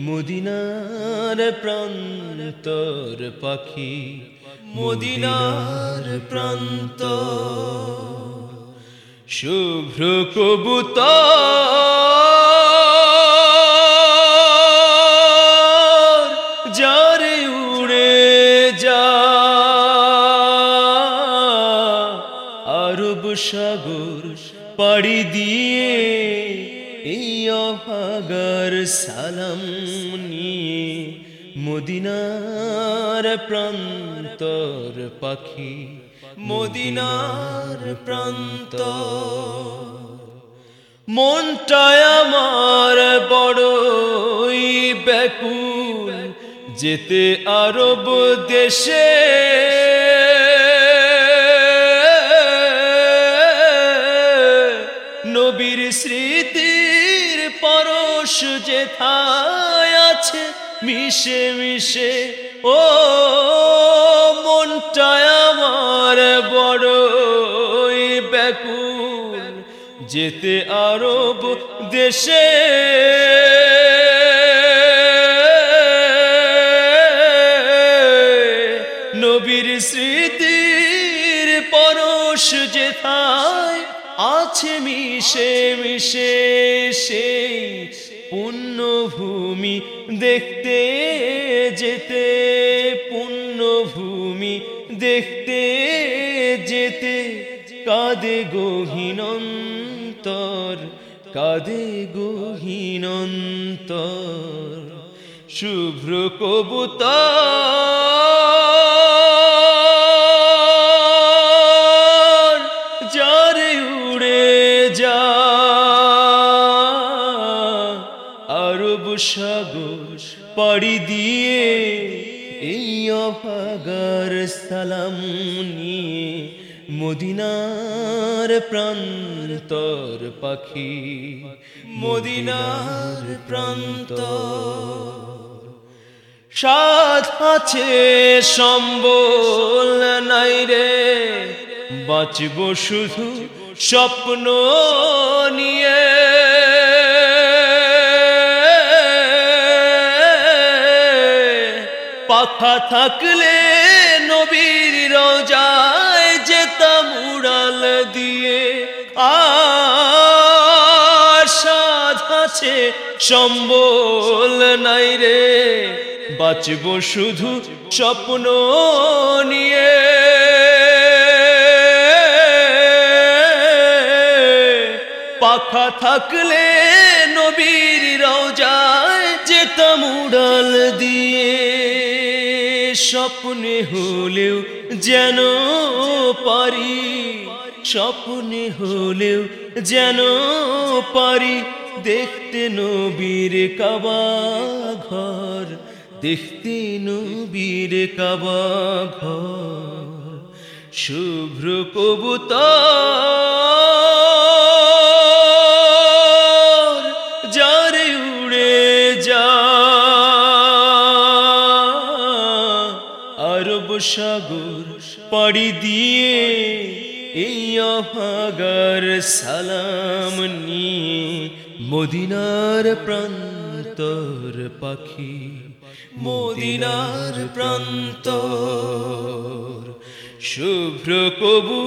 মদিনার প্রান্তর পাখি মদিনার প্রান্ত শুভ্র আরব সাগর পাড়ি দিয়ে এই অভাগার সালাম নিয়ে মদিনার প্রান্তর পাখি, মদিনার প্রান্ত মনটায় আমার বড়ই ব্যাকুল, যেতে আরব দেশে। নবীর স্মৃতির পরশ যেথায় আছে, মিশে মিশে, ও মনটায় আমার বড়ই ব্যাকুল। যেতে আরব দেশে নবীর স্মৃতির পরশ যেথায় আছে মিশে মিশে সেই পুণ্যভূমি দেখতে যেতে, পুণ্যভূমি দেখতে যেতে। কাদে গহীনন্তর কাদে গহীনন্তর শুভ্র কবুতর আরব সাগর পাড়ি দিয়ে এই অভাগার সালাম নিয়ে মদিনার প্রান্তর পাখি, মদিনার প্রান্ত সাত আছে সম্বল নাই রে, বাঁচব শুধু স্বপ্ন নিয়ে। পাখা থাকলে নবীর রোজায় যেতাম উড়াল দিয়ে। আছে সম্বল নাই রে। বাঁচব শুধু স্বপ্ন নিয়ে। পাখা থাকলে স্বপ্নে হলেও যেন পারি, স্বপ্নে হলেও যেন পারি দেখতে নবীর কাবা ঘর, দেখতে নবীর কাবা ঘর, শুভ্র কবুতর সাগর পাড়ি দিয়ে এই অভাগার সালাম নিয়ে মদিনার প্রান্তর পাখি মদিনার প্রান্ত শুভ্র কবু